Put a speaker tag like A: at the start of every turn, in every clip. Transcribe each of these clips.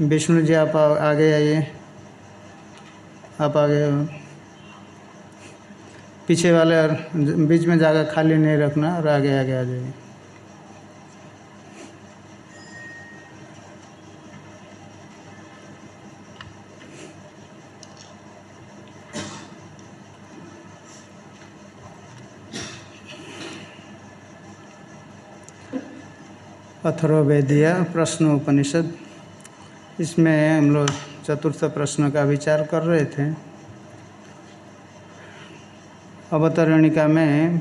A: विष्णु जी, आप आगे आइए। आप आगे पीछे वाले और बीच में जगह खाली नहीं रखना और आगे आगे आ जाइए। अथर्वेदिया प्रश्न उपनिषद। इसमें हम लोग चतुर्थ प्रश्न का विचार कर रहे थे। अवतरणिका में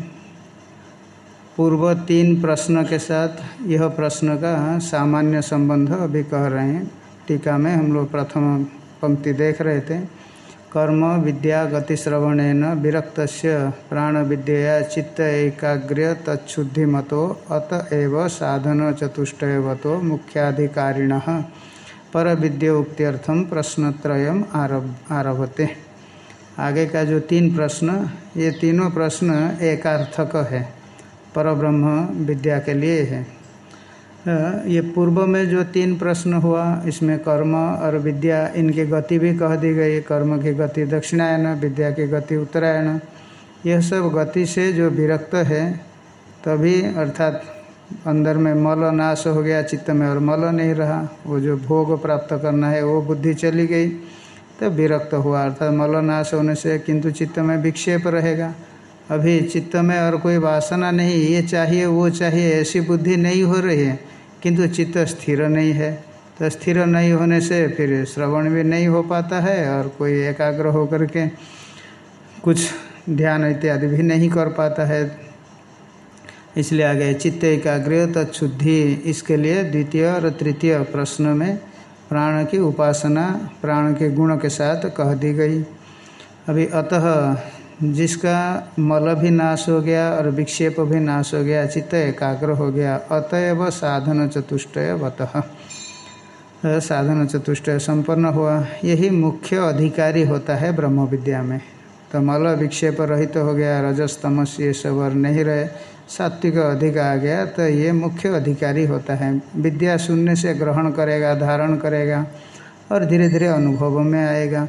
A: पूर्व तीन प्रश्न के साथ यह प्रश्न का सामान्य संबंध अभी कह रहे हैं। टीका में हम लोग प्रथम पंक्ति देख रहे थे। कर्म विद्या गतिश्रवणेन विरक्त प्राण विद्या चित्त एकाग्र तत्शुद्धि अतएव साधन चतुष्टयवतो मुख्याधिकारिण। पर विद्या उक्त्यर्थम प्रश्नत्रयम आरभ, आरभते। आगे का जो तीन प्रश्न, ये तीनों प्रश्न एकार्थक है, परब्रह्म विद्या के लिए है। ये पूर्व में जो तीन प्रश्न हुआ, इसमें कर्म और विद्या, इनकी गति भी कह दी गई, कर्म की गति दक्षिणायन, विद्या की गति उत्तरायण। यह सब गति से जो विरक्त है, तभी अर्थात अंदर में मल नाश हो गया चित्त में और मल नहीं रहा। वो जो भोग प्राप्त करना है, वो बुद्धि चली गई तो विरक्त हुआ। अर्थात मल नाश होने से किंतु चित्त में विक्षेप रहेगा। अभी चित्त में और कोई वासना नहीं, ये चाहिए, वो चाहिए, ऐसी बुद्धि नहीं हो रही है। किंतु चित्त स्थिर नहीं है। तो स्थिर नहीं होने से फिर श्रवण भी नहीं हो पाता है और कोई एकाग्र होकर के कुछ ध्यान इत्यादि भी नहीं कर पाता है। इसलिए आगे चित्त एकाग्र तत्शुद्धि इसके लिए द्वितीय और तृतीय प्रश्न में प्राण की उपासना, प्राण के गुण के साथ कह दी गई। अभी अतः जिसका मल भी नाश हो गया और विक्षेप भी नाश हो गया, चित्त एकाग्र हो गया, अतएव साधन चतुष्टय बतः साधन चतुष्टय संपन्न हुआ। यही मुख्य अधिकारी होता है ब्रह्म विद्या में। तो मल विक्षेप रहित तो हो गया रजस तमस ये सब और नहीं रहे। सात्विक अधिक आ गया तो ये मुख्य अधिकारी होता है। विद्या शून्य से ग्रहण करेगा, धारण करेगा और धीरे धीरे अनुभव में आएगा।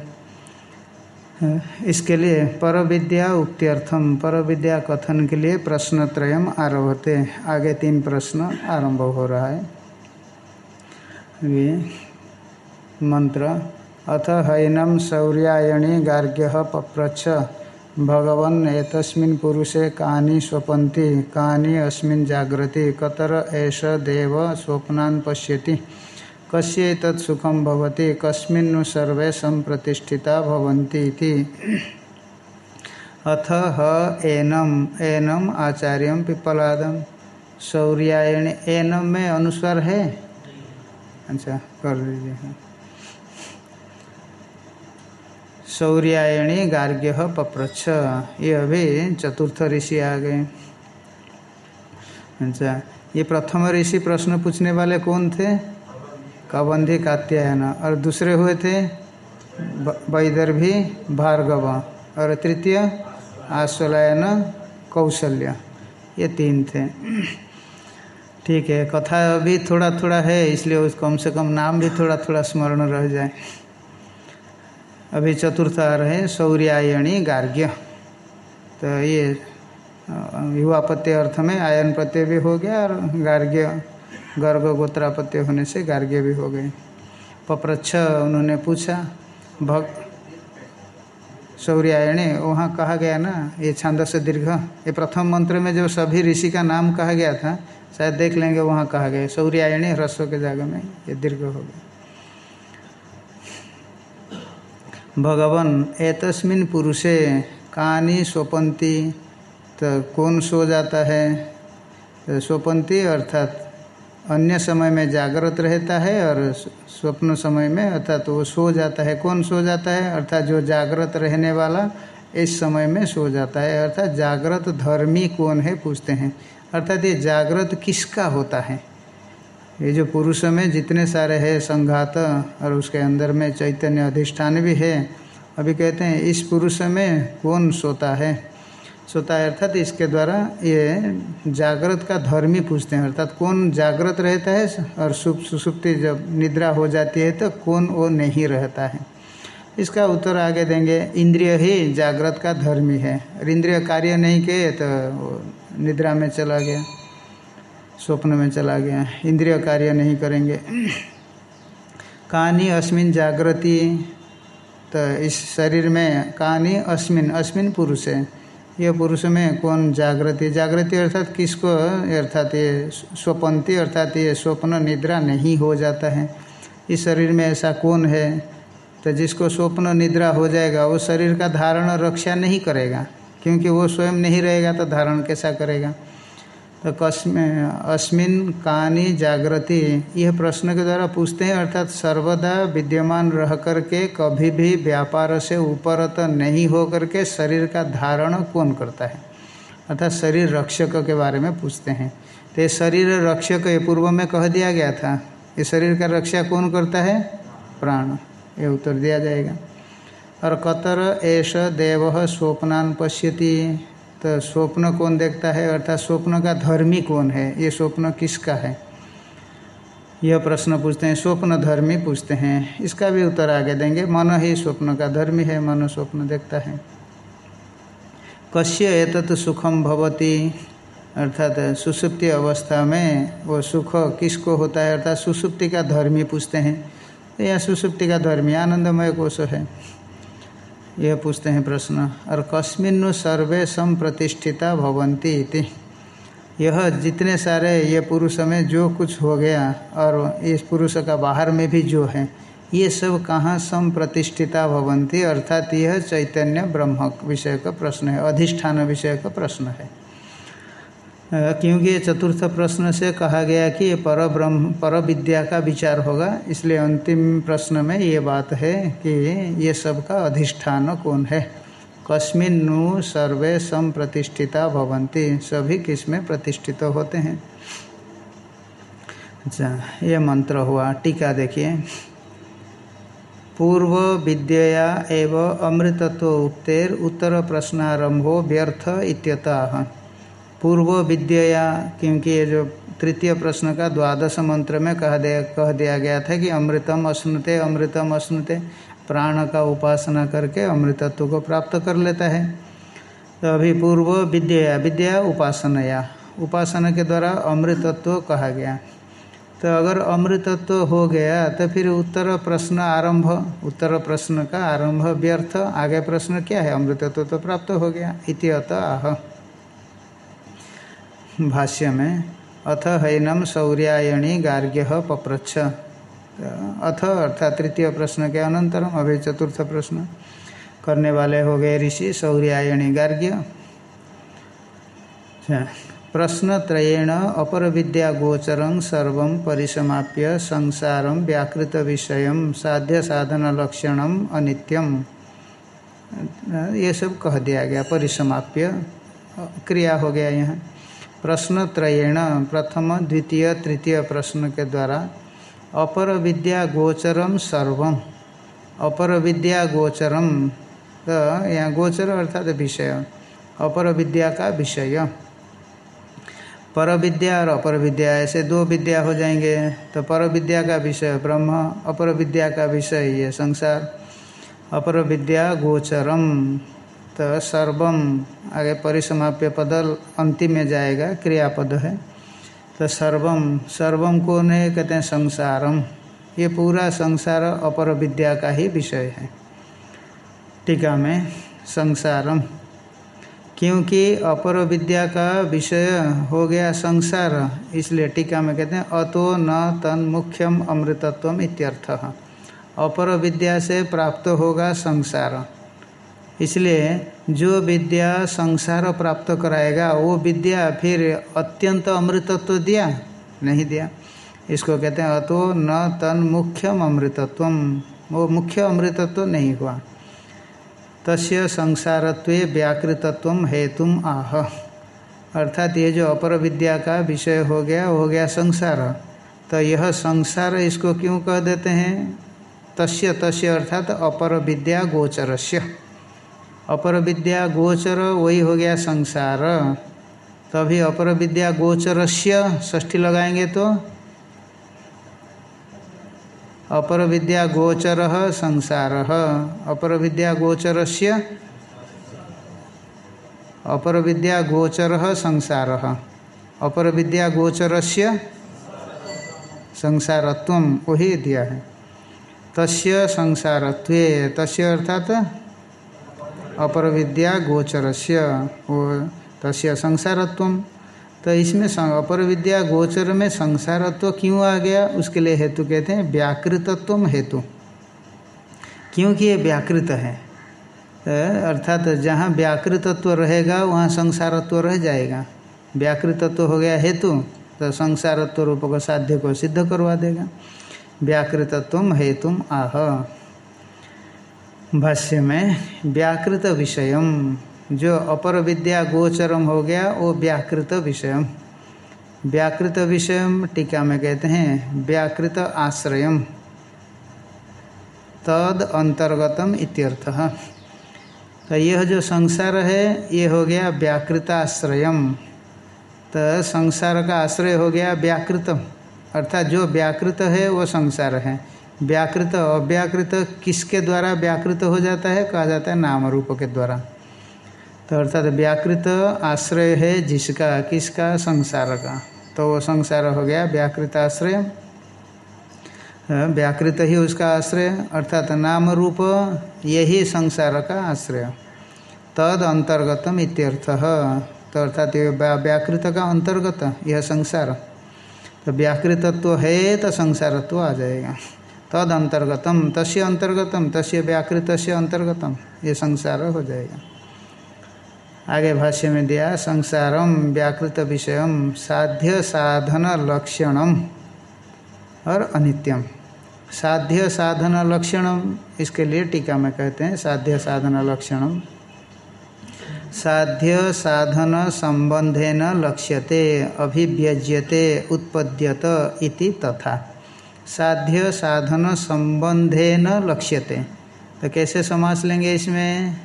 A: इसके लिए पर विद्या उक्त्यर्थम पर विद्या कथन के लिए प्रश्न त्रयम आरभते। आगे तीन प्रश्न आरंभ हो रहा है। ये मंत्र, अथ हैनम शौर्यायणी गार्ग्य पप्रच्छ। भगवन एतस्मिन् पुरुषे कानि स्वपन्ति, कानि अस्मिन् जागृति, कतर एष देव स्वप्नान् पश्यति। कस्य तत् सुखम भवति कस्मिन्नु सर्वे संप्रतिष्ठिता भवन्ति इति। अथ ह एनम एनम आचार्यम पिप्पलादम सौर्यायण, एनम में अनुस्वार है? अच्छा कर लीजिए। सौर्यायणी गार्ग्य पप्रच्छ। ये अभी चतुर्थ ऋषि आ गए। अच्छा ये प्रथम ऋषि प्रश्न पूछने वाले कौन थे? कबंधी कात्यायन। और दूसरे हुए थे? वैदर्भी भार्गव। और तृतीय, आश्वलायन, कौशल्य। ये तीन थे। ठीक है, कथा अभी थोड़ा थोड़ा है, इसलिए उस कम से कम नाम भी थोड़ा थोड़ा स्मरण रह जाए। अभी चतुर्थ आ रहे सौर्यायणी गार्ग्य। तो ये युवा प्रत्यय अर्थ में आयन प्रत्यय भी हो गया और गार्ग्य गर्ग गोत्रापत्य होने से गार्ग्य भी हो गए। पप्रच्छ उन्होंने पूछा, भग, सौर्यायणी, वहाँ कहा गया ना, ये छांदस दीर्घ, ये प्रथम मंत्र में जो सभी ऋषि का नाम कहा गया था, शायद देख लेंगे वहाँ कहा गया सौर्यायणी ह्रस्व के जगह में ये दीर्घ हो गया। भगवान, एतस्मिन पुरुषे कहानी स्वपंती तो कौन सो जाता है? तो स्वपंती अर्थात अन्य समय में जागृत रहता है और स्वप्न समय में अर्थात तो वो सो जाता है। कौन सो जाता है? अर्थात जो जागृत रहने वाला इस समय में सो जाता है। अर्थात जागृत धर्मी कौन है? पूछते हैं। अर्थात ये जागृत किसका होता है? ये जो पुरुष में जितने सारे हैं, संघात और उसके अंदर में चैतन्य अधिष्ठान भी है, अभी कहते हैं, इस पुरुष में कौन सोता है? सोता है अर्थात इसके द्वारा ये जागृत का धर्म ही पूछते हैं, अर्थात कौन जागृत रहता है और सुप, सुसुप्ति जब निद्रा हो जाती है तो कौन वो नहीं रहता है? इसका उत्तर आगे देंगे, इंद्रिय ही जागृत का धर्मी है और इंद्रिय कार्य नहीं किए तो निद्रा में चला गया। स्वप्न में चला गया। इंद्रिय कार्य नहीं करेंगे। कहानी अस्मिन जागृति। तो इस शरीर में कहानी अस्मिन अस्मिन पुरुष है। यह पुरुष में कौन जागृति? जागृति अर्थात किसको? अर्थात ये स्वपंती, अर्थात ये स्वप्न निद्रा नहीं हो जाता है। इस शरीर में ऐसा कौन है? तो जिसको स्वप्न निद्रा हो जाएगा, वो शरीर का धारण और रक्षा नहीं करेगा। क्योंकि वो स्वयं नहीं रहेगा तो धारण कैसा करेगा? तो अस्मिन कहानी जागृति यह प्रश्न के द्वारा पूछते हैं, अर्थात सर्वदा विद्यमान रह करके कभी भी व्यापार से ऊपरत नहीं हो करके शरीर का धारण कौन करता है? अर्थात शरीर रक्षक के बारे में पूछते हैं। तो ये शरीर रक्षक, ये पूर्व में कह दिया गया था। ये शरीर का रक्षा कौन करता है? प्राण। ये उत्तर दिया जाएगा। और कतर एष देव स्वप्नान पश्यति। तो स्वप्न कौन देखता है, अर्थात स्वप्न का धर्मी कौन है, ये स्वप्न किसका है? यह प्रश्न पूछते हैं, स्वप्न धर्मी पूछते हैं। इसका भी उत्तर आगे देंगे, मन ही स्वप्न का धर्मी है, मन स्वप्न देखता है। कश्य एतत् सुखम भवती, अर्थात सुसुप्ति अवस्था में वो सुख किसको होता है, अर्थात सुसुप्ति का धर्मी पूछते हैं। तो यह सुसुप्ति का धर्मी, आनंदमय कोश है। यह पूछते हैं प्रश्न और कस्मिन सर्वे संप्रतिष्ठिता भवंती इति? यह, जितने सारे ये पुरुष में जो कुछ हो गया और इस पुरुष का बाहर में भी जो है, ये सब कहाँ संप्रतिष्ठिता भवंती अर्थात यह चैतन्य ब्रह्म विषय का प्रश्न है, अधिष्ठान विषय का प्रश्न है। क्योंकि चतुर्थ प्रश्न से कहा गया कि ये पर ब्रह्म पर विद्या का विचार होगा, इसलिए अंतिम प्रश्न में ये बात है कि ये सब का अधिष्ठान कौन है? कस्मिन नु सर्वे संप्रतिष्ठिता भवंती सभी किसमें प्रतिष्ठित होते हैं? अच्छा ये मंत्र हुआ, टीका देखिए। पूर्व विद्या एवं अमृतत्व उत्तर प्रश्नारंभो व्यर्थ इत्यतः। पूर्व विद्या क्योंकि ये जो तृतीय प्रश्न का द्वादश मंत्र में कह दिया कह दिया गया था कि अमृतम अश्नुते अमृतम अश्नुते, प्राण का उपासना करके अमृतत्व को प्राप्त कर लेता है। तो अभी पूर्व विद्या विद्या उपासनाया, उपासना के द्वारा अमृतत्व कहा गया। तो अगर अमृतत्व हो गया तो फिर उत्तर प्रश्न आरंभ, उत्तर प्रश्न का आरंभ व्यर्थ, आगे प्रश्न क्या है? अमृतत्व तो प्राप्त हो गया, इति आह भाष्य में अथ हैनम सौर्यायणी गार्ग्य पप्रच्छ। अथ अर्थात तृतीय प्रश्न के अनंतरम अभी चतुर्थ प्रश्न। करने वाले हो गए ऋषि, सौर्यायणी गार्ग्य। प्रश्न त्रयेण, अपर विद्या गोचर सर्व परिसमाप्य संसार व्याकृत विषय साध्य साधन लक्षण अनित्यम। ये सब कह दिया गया, परिसमाप्य। क्रिया हो गया यहाँ। प्रश्न त्रयेण प्रथम, द्वितीय, तृतीय प्रश्न के द्वारा अपर विद्या गोचरम सर्वम अपर विद्या गोचरम तो यहाँ गोचर अर्थात विषय। अपर विद्या का विषय। पर विद्या और अपर विद्या ऐसे दो विद्या हो जाएँगे। तो पर विद्या का विषय ब्रह्म अपर विद्या का विषय ये संसार। अपर विद्या गोचरम तो सर्वम आगे परिसमाप्य पद अंतिम में जाएगा, क्रियापद है। तो सर्वम सर्वम को नहीं कहते हैं संसारम। ये पूरा संसार अपर विद्या का ही विषय है। टीका में संसारम। क्योंकि अपर विद्या का विषय हो गया संसार, इसलिए टीका में कहते हैं अतो न तन मुख्यम अमृतत्व इत्यर्थ। अपर विद्या से प्राप्त होगा संसार। इसलिए जो विद्या संसार प्राप्त कराएगा, वो विद्या फिर अत्यंत अमृतत्व दिया? नहीं दिया। इसको कहते हैं अतो न तन मुख्यम अमृतत्व वो मुख्य अमृतत्व नहीं हुआ। तस्य संसारत्व व्याकृतत्व हेतुम आह। अर्थात ये जो अपर विद्या का विषय हो गया हो गया संसार। तो यह संसार इसको क्यों कह देते हैं? तस्य तस्य अर्थात अपर विद्या गोचरस्य। अपर विद्या गोचर वही हो गया संसार। तभी अपर विद्या गोचरस्य ष्ठी लगाएँगे तो? अपर विद्या गोचर संसार। अपर विद्या गोचरस्य? अपर विद्या गोचर संसार। अपर विद्या गोचरस्य? संसारत्व वही दिया है। तस्य संसारत्व, तस्य अर्थात अपर विद्या गोचरस्य वो तस्य संसारत्व। तो इसमें अपर विद्या गोचर में संसारत्व क्यों आ गया? उसके लिए हेतु कहते हैं व्याकृतत्व हेतु। क्योंकि ये व्याकृत है। तो अर्थात जहाँ व्याकृतत्व रहेगा, वहाँ संसारत्व रह जाएगा। व्याकृतत्व हो गया हेतु तो संसारत्व रूप को साध्य को सिद्ध करवा देगा। व्याकृतत्व हेतु आह। भाष्य में व्याकृत विषयम जो अपर विद्या गोचरम हो गया, वो व्याकृत विषयम व्याकृत विषयम टीका में कहते हैं, व्याकृत आश्रयम तद अंतर्गतम इत्यर्थः। तो यह जो संसार है, ये हो गया व्याकृत आश्रयम तो संसार का आश्रय हो गया व्याकृत अर्थात जो व्याकृत है, वो संसार है। व्याकृत, अव्याकृत किसके द्वारा व्याकृत हो जाता है? कहा जाता है नाम रूप के द्वारा। तो अर्थात व्याकृत आश्रय है जिसका, किसका? संसार का तो वो संसार हो गया व्याकृत आश्रय। व्याकृत ही उसका आश्रय। अर्थात नाम रूप यही संसार का आश्रय। तद अंतर्गतम इत्यर्थ। तो अर्थात ये व्याकृत का अंतर्गत, यह संसार। तो व्याकृतत्व है तो संसारत्व आ जाएगा। तद अंतर्गतम तस्य अंतर्गतम, तस्य व्याकृत से अंतर्गतम। ये संसार हो जाएगा। आगे भाष्य में दिया, संसारम व्याकृत विषय साध्य साधन लक्षणम और अनित्यम। साध्य साधन लक्षणम, इसके लिए टीका में कहते हैं, साध्य साधन लक्षणम। साध्य साधन संबंधेन लक्ष्यते, अभिव्यज्यते, उत्पद्यत इति तथा। साध्य साधन संबंधेन लक्ष्यते। तो कैसे समास लेंगे इसमें?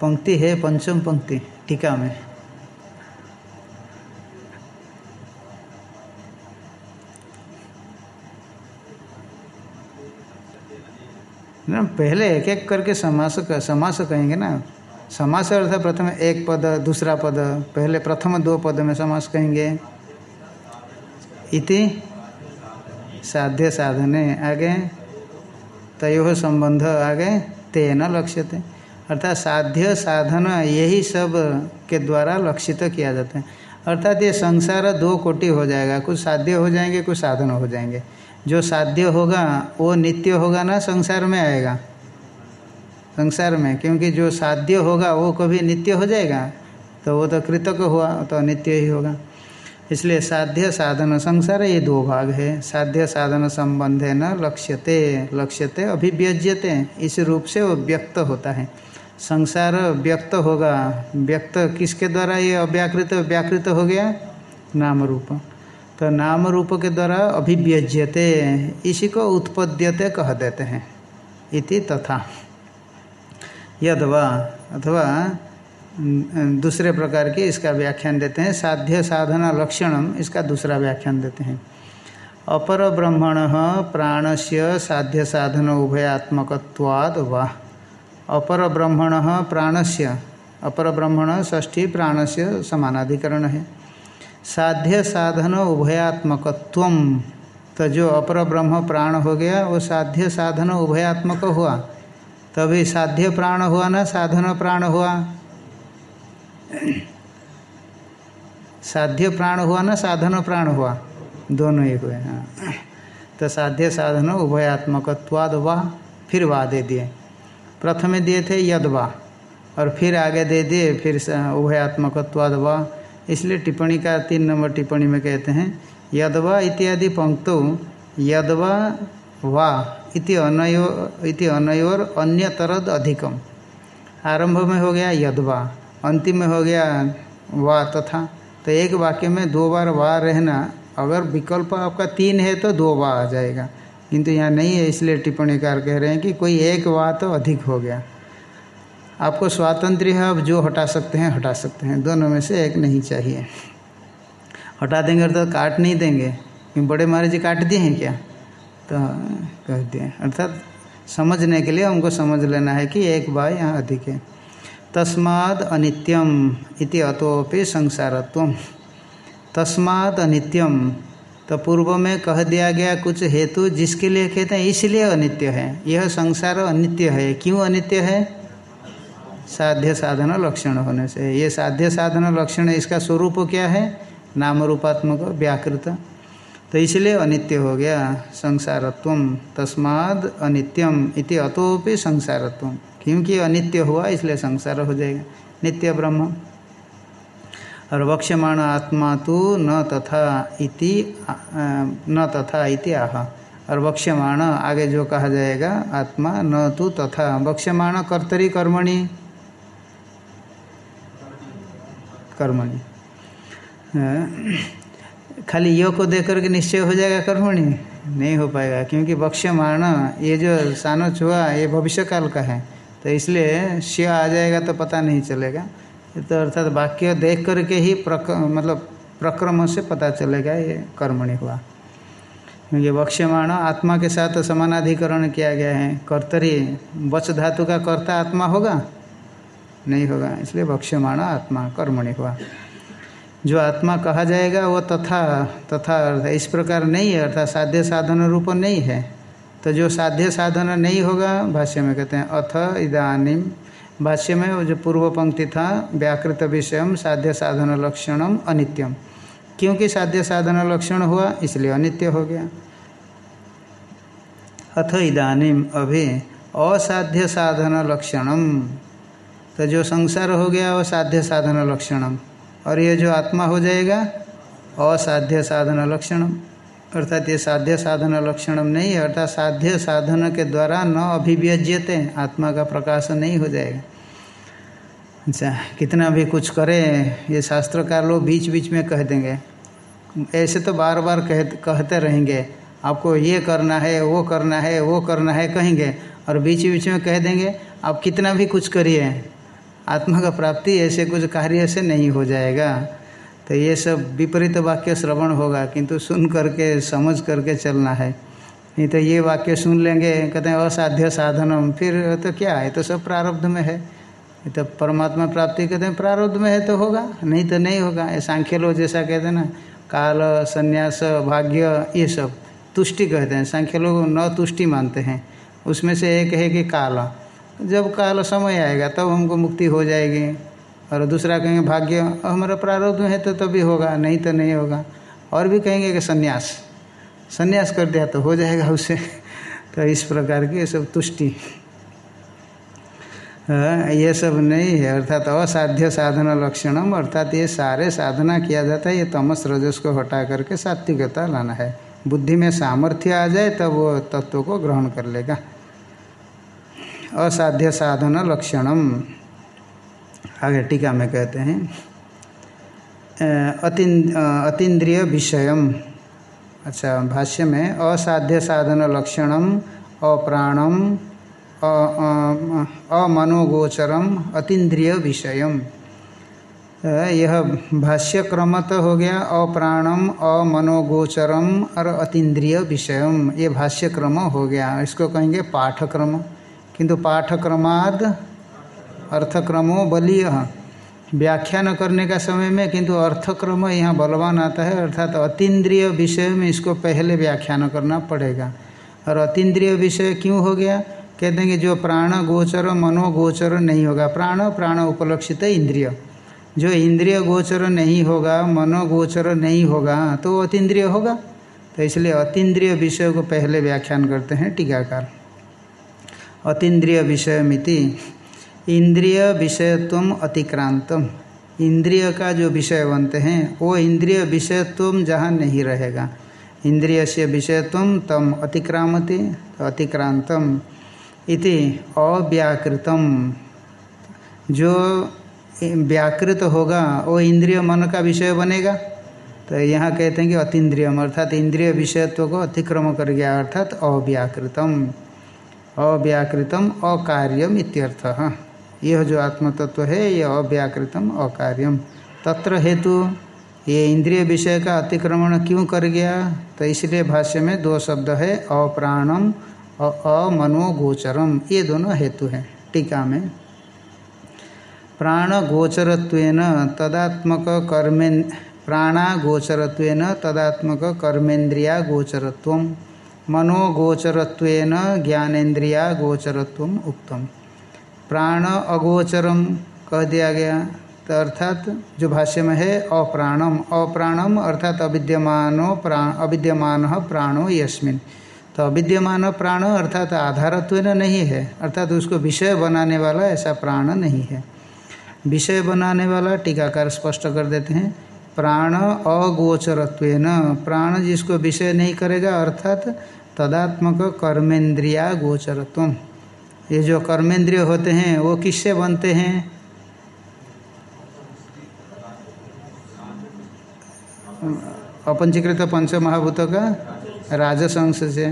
A: पंक्ति है पंचम पंक्ति, टीका में। ना, पहले एक एक करके समास समास कहेंगे ना। समास अर्थात प्रथम एक पद, दूसरा पद, पहले प्रथम दो पद में समास कहेंगे। इति साध्य साधने, आगे तय संबंध, आगे तेन लक्ष्यते। अर्थात साध्य साधन यही सब के द्वारा लक्षित किया जाता है। अर्थात ये संसार दो कोटि हो जाएगा, कुछ साध्य हो जाएँगे, कुछ साधन हो जाएँगे। जो साध्य होगा, वो नित्य होगा ना, संसार में आएगा। संसार में, क्योंकि जो साध्य होगा वो कभी नित्य हो जाएगा तो वो तो कृतक हुआ तो नित्य ही होगा। इसलिए साध्य साधन संसार ये दो भाग है। साध्य साधन संबंध है न, लक्ष्यते लक्ष्यते अभिव्यज्यते, इस रूप से वो व्यक्त होता है। संसार व्यक्त होगा, व्यक्त किसके द्वारा ये अव्याकृत, व्याकृत हो गया? नाम रूप तो नाम रूप के द्वारा अभिव्यज्यते, इसी को उत्पद्यते कह देते हैं। इति तथा। यदवा अथवा दूसरे प्रकार की इसका व्याख्यान देते हैं। साध्य साधना लक्षणम, इसका दूसरा व्याख्यान देते हैं। अपर ब्रह्मण प्राण से साध्य साधन उभयात्मकवाद वा। अपर ब्रह्मण प्राण से अपर ब्रह्मण ष्ठी प्राण से समानाधिकरण है। साध्य साधन उभयात्मकत्व तो जो अपर ब्रह्म प्राण हो गया, वो साध्य साधन उभयात्मक हुआ। तभी साध्य प्राण हुआ ना, साधन प्राण हुआ। साध्य प्राण हुआ ना, साधन प्राण हुआ। दोनों ही हुए हाँ। तो साध्य साधन उभयात्मकत्वाद वाह फिर वाह दे दिए। प्रथम दिए थे यद वाह, और फिर आगे दे दिए, फिर उभयात्मकत्वाद वाह। इसलिए टिप्पणी का तीन नंबर टिप्पणी में कहते हैं यदवा इत्यादि पंक्तों यदवा वा इति इति अनयोर अन्य तरद अधिकम। आरंभ में हो गया यदवा अंतिम में हो गया वा तथा। तो एक वाक्य में दो बार वा रहना, अगर विकल्प आपका तीन है तो दो वा आ जाएगा। किंतु यहाँ नहीं है, इसलिए टिप्पणीकार कह रहे हैं कि कोई एक वा तो अधिक हो गया। आपको स्वातंत्र है, अब जो हटा सकते हैं, हटा सकते हैं। दोनों में से एक नहीं चाहिए। हटा देंगे तो काट नहीं देंगे। क्योंकि बड़े महाराज जी काट दिए हैं क्या? तो कह दिए। अर्थात समझने के लिए हमको समझ लेना है कि एक बार यहाँ अधिक है। तस्माद अनित्यम इति अतोपि संसारत्व तस्माद अनित्यम। तो पूर्व में कह दिया गया कुछ हेतु जिसके लिए कहते हैं, इसलिए अनित्य है। यह संसार अनित्य है। क्यों अनित्य है? साध्य साधन लक्षण होने से। ये साध्य साधन लक्षण इसका स्वरूप क्या है? नाम रूपात्मक व्याकृत। तो इसलिए अनित्य हो गया संसारत्व तस्माद अनित्यम इति अतोपि संसारत्व क्योंकि अनित्य हुआ, इसलिए संसार हो जाएगा। नित्य ब्रह्म। और वक्ष्यमाण आत्मा तो न तथा इति न तथा इति आह। और वक्ष्यमाण, आगे जो कहा जाएगा, आत्मा न तो तथा। वक्ष्यमाण कर्तरी कर्मणि। कर्मणि। खाली यो को देख करके निश्चय हो जाएगा कर्मणि नहीं हो पाएगा, क्योंकि वक्ष्यमाण ये जो सानोच हुआ ये भविष्य काल का है। तो इसलिए श्य आ जाएगा तो पता नहीं चलेगा। तो अर्थात वाक्य देख करके ही प्रक मतलब प्रक्रम से पता चलेगा ये कर्मणि हुआ। क्योंकि वक्ष्यमाण आत्मा के साथ समानाधिकरण किया गया है। कर्तरी, वच धातु का कर्ता आत्मा होगा? नहीं होगा, इसलिए वक्ष्यमाण आत्मा कर्मणि हुआ। जो आत्मा कहा जाएगा, वो तथा तथा इस प्रकार नहीं है, अर्थात साध्य साधन रूप नहीं है। तो जो साध्य साधन नहीं होगा, भाष्य में कहते हैं, अथ इदानीम भाष्य में वो जो पूर्व पंक्ति था, व्याकृत विषय साध्य साधन लक्षणम, अनित्यम। क्योंकि साध्य साधन लक्षण हुआ, इसलिए अनित्य हो गया। अथ इदानीम अभी असाध्य साधन लक्षणम। तो जो संसार हो गया, वो साध्य साधन लक्षणम। और ये जो आत्मा हो जाएगा, असाध्य साधन लक्षणम। अर्थात ये साध्य साधन लक्षणम नहीं है अर्थात साध्य साधन के द्वारा न अभिव्यज्यते, आत्मा का प्रकाश नहीं हो जाएगा। अच्छा कितना भी कुछ करें, ये शास्त्रकार लोग बीच बीच में कह देंगे। ऐसे तो बार बार कह, कहते रहेंगे, आपको ये करना है, वो करना है, वो करना है, कहेंगे। और बीच बीच में कह देंगे, आप कितना भी कुछ करिए आत्मा का प्राप्ति ऐसे कुछ कार्य से नहीं हो जाएगा। तो ये सब विपरीत वाक्य श्रवण होगा, किंतु सुन करके, समझ करके चलना है। नहीं तो ये वाक्य सुन लेंगे, कहते हैं, असाध्य साधनम, फिर तो क्या है तो सब प्रारब्ध में है। नहीं तो परमात्मा प्राप्ति, कहते हैं, प्रारब्ध में है तो होगा, नहीं तो नहीं होगा। ये सांख्य लोग जैसा कहते हैं ना, काल, संन्यास, भाग्य, ये सब तुष्टि कहते हैं। सांख्य लोग न तुष्टि मानते हैं। उसमें से एक है कि काल। जब काल समय आएगा, तब हमको मुक्ति हो जाएगी। और दूसरा कहेंगे, भाग्य, हमारा प्रारब्ध है तो तभी होगा, नहीं तो नहीं होगा। और भी कहेंगे कि संन्यास। संन्यास कर दिया तो हो जाएगा उसे। तो इस प्रकार की ये सब तुष्टि। ये सब नहीं है, अर्थात असाध्य साधन लक्षणम, अर्थात ये सारे साधना किया जाता है, ये तमस रजस को हटा करके सात्विकता लाना है। बुद्धि में सामर्थ्य आ जाए, तब वो तत्व को ग्रहण कर लेगा। असाध्य साधन लक्षणम। आगे टीका में कहते हैं अतीन्द्रिय विषयम। अच्छा भाष्य में असाध्य साधन लक्षणम, अप्राणम अमनोगोचरम, अतीन्द्रिय विषयम। यह भाष्य क्रम तो हो गया, अप्राणम, अमनोगोचरम और अतीन्द्रिय विषयम। ये भाष्य क्रम हो गया। इसको कहेंगे पाठक्रम। किंतु पाठक्रमाद अर्थक्रमो बलीय। व्याख्यान करने का समय में किंतु अर्थक्रम यहाँ बलवान आता है, अर्थात अतीन्द्रिय विषय में इसको पहले व्याख्यान करना पड़ेगा। और अतीन्द्रिय विषय क्यों हो गया? कहते हैं कि जो प्राण गोचर मनोगोचर नहीं होगा। प्राण प्राण उपलक्षित इंद्रिय। जो इंद्रिय गोचर नहीं होगा मनोगोचर नहीं होगा तो अतीन्द्रिय होगा। तो इसलिए अतीन्द्रिय विषय को पहले व्याख्यान करते हैं टीकाकार। अतीन्द्रिय विषय मिति इंद्रिय विषयत्व अतिक्रांतम इंद्रिय का जो विषय बनते हैं, वो इंद्रिय विषयत्व जहाँ नहीं रहेगा। इंद्रिय से विषयत्व तम अतिक्रामति अतिक्रांतम इति अव्याकृतम। जो व्याकृत होगा, वो इंद्रिय मन का विषय बनेगा। तो यहाँ कहते हैं कि अतीन्द्रियम, अर्थात इंद्रिय विषयत्व को अतिक्रम कर गया, अर्थात अव्याकृतम। अव्याकृतम अकार्यम इत्यर्थ। यह जो आत्मतत्व है यह अव्याकृतम अकार्यम। तत्र हेतु ये इंद्रिय विषय का अतिक्रमण क्यों कर गया? तो इसलिए भाष्य में दो शब्द है, अप्राणम अमनोगोचरम। ये दोनों हेतु हैं, टीका में। प्राण तदात्मक कर्मे प्राणागोचरत्वेन तदात्मक कर्मेन्द्रिया गोचरत्व मनोगोचरत्वेन ज्ञानेन्द्रिया गोचरत्व उक्तम। प्राण अगोचरम कह दिया गया तो अर्थात जो भाष्य में है, अप्राणम। अप्राणम अर्थात अविद्यमानो प्राण, अविद्यमान प्राणो यस्मिन। तो अविद्यमान प्राण अर्थात आधारत्व नहीं है, अर्थात उसको विषय बनाने वाला ऐसा प्राण नहीं है। विषय बनाने वाला टीकाकार स्पष्ट कर देते हैं, प्राण अगोचरत्व प्राण जिसको विषय नहीं करेगा, अर्थात तदात्मक कर्मेंद्रिया गोचरत्व। ये जो कर्मेंद्रिय होते हैं, वो किससे बनते हैं? अपंचीकृत पंच महाभूत का राजसंश से।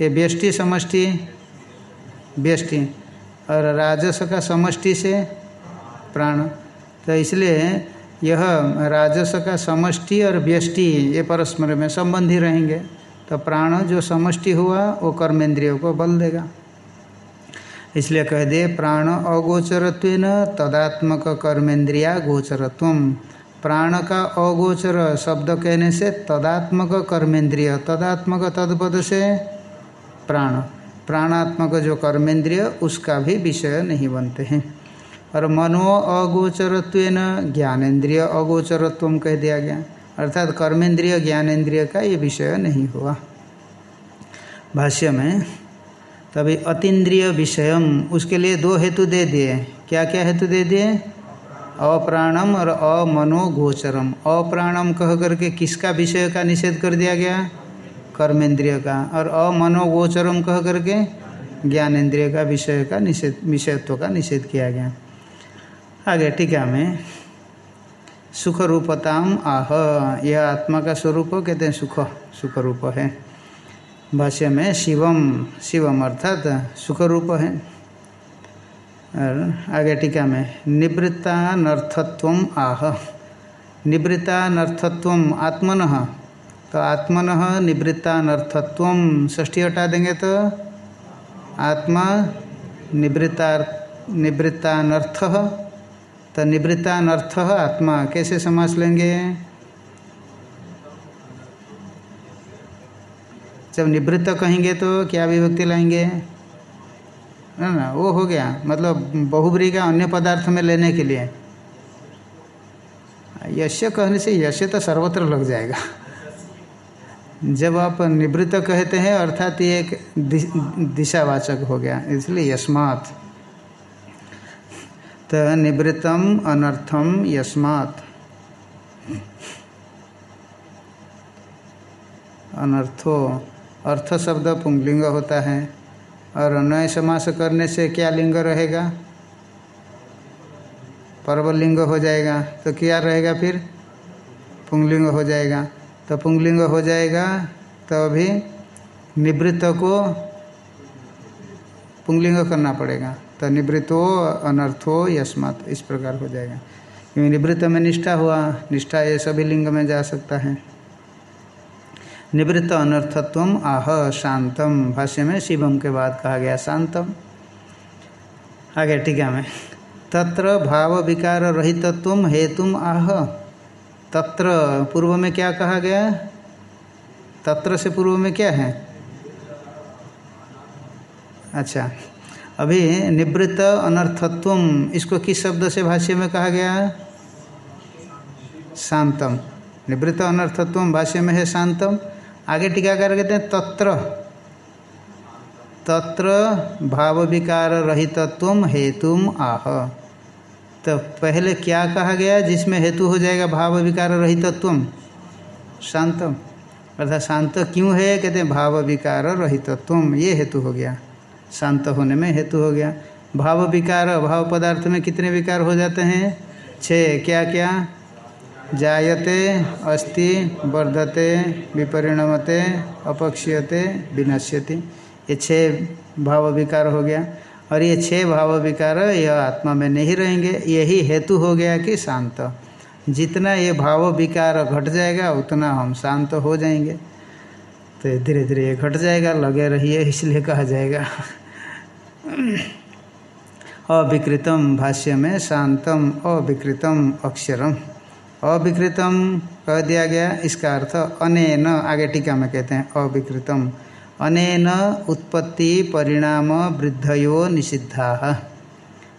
A: ये व्यष्टि समष्टि, व्यष्टि। और राजस का समष्टि से प्राण। तो इसलिए यह राजस का समष्टि और व्यष्टि, ये परस्पर में संबंधी रहेंगे। तो प्राण जो समष्टि हुआ, वो कर्मेंद्रियों को बल देगा। इसलिए कह दे प्राण अगोचरत्व तदात्मक कर्मेंद्रिया गोचरत्व प्राण का अगोचर शब्द कहने से तदात्मक कर्मेंद्रिय, तदात्मक तदपद से प्राण। प्राणात्मक जो कर्मेंद्रिय, उसका भी विषय नहीं बनते हैं। और मनो अगोचरत्व ज्ञानेन्द्रिय अगोचरत्व कह दिया गया। अर्थात कर्मेंद्रिय ज्ञानेन्द्रिय का ये विषय नहीं हुआ। भाष्य में, तभी अतीन्द्रिय विषयम, उसके लिए दो हेतु दे दिए। क्या क्या हेतु दे दिए? अप्राणम और अमनोगोचरम। अप्राणम कह करके किसका विषय का निषेध कर दिया गया? कर्मेंद्रिय का। और अमनोगोचरम कह करके ज्ञानेन्द्रिय का विषय का निषेध, विषयत्व का निषेध किया गया। आगे टीका में सुख रूपताम आह। यह आत्मा का स्वरूप कहते हैं सुख सुख रूप है। भाष्य में शिवम शिवम अर्थात सुख रूप है। और आगे टीका में निवृत्तानर्थत्व आह। निवृत्तानर्थत्व आत्मन। तो आत्मन निवृत्तानर्थत्व ष्ठी हटा देंगे तो आत्मा निवृत्ता निवृत्तानर्थ तो निवृत्तानर्थ आत्मा। कैसे समझ लेंगे? जब निवृत्त कहेंगे तो क्या विभक्ति लाएँगे? ना ना, वो हो गया। मतलब बहुब्री का अन्य पदार्थ में लेने के लिए। यश्य कहने से यश्य तो सर्वत्र लग जाएगा। जब आप निवृत्त कहते हैं, अर्थात ये एक दिशावाचक हो गया। इसलिए यस्मात्। तो निवृत्तम अनर्थम यस्मात्। अनर्थो अर्थ शब्द पुंगलिंग होता है। और नए समास करने से क्या लिंग रहेगा? परवलिंग हो जाएगा। तो क्या रहेगा फिर? पुंगलिंग हो जाएगा। तो पुंगलिंग हो जाएगा तो अभी निवृत्त को पुंगलिंग करना पड़ेगा। तो निवृत्तो अनर्थो यस्मात। इस प्रकार हो जाएगा। क्योंकि निवृत्त में निष्ठा हुआ, निष्ठा ये सभी लिंग में जा सकता है। निवृत्त अनर्थत्व आह शांतम। भाष्य में शिवम के बाद कहा गया शांतम। आगे टीका में। तत्र भाव विकार रहितत्व हेतुम आह। तत्र पूर्व में क्या कहा गया? तत्र से पूर्व में क्या है? अच्छा। अभी निवृत्त अनर्थत्व इसको किस शब्द से भाष्य में कहा गया? है शांतम। निवृत्त अनर्थत्व भाष्य में है शांतम। आगे टीकाकार कहते हैं, तत्र। तत्र भाव विकार रहितत्व हेतु आह। तो पहले क्या कहा गया? जिसमें हेतु हो जाएगा भाव विकार रहितत्व शांतम। अर्थात शांत क्यों है? कहते हैं भाव विकार रहितत्व ये हेतु हो गया। शांत होने में हेतु हो गया। भाव विकार भाव पदार्थ में कितने विकार हो जाते हैं? छः क्या क्या? जायते, अस्ति, वर्धते, विपरिणमते, अपक्षीयते, विनश्यति। ये छह भाव विकार हो गया। और ये छह भाव विकार यह आत्मा में नहीं रहेंगे। यही हेतु हो गया कि शांत। जितना ये भाव विकार घट जाएगा, उतना हम शांत हो जाएँगे। तो धीरे धीरे ये घट जाएगा, लगे रहिए, इसलिए कहा जाएगा। अविकृतम भाष्य में शांतम, अविकृतम अक्षरम। अविकृतम कह दिया गया, इसका अर्थ अनेन, आगे टीका में कहते हैं, अविकृतम। अनेन उत्पत्ति परिणाम वृद्धयो निषिद्धा।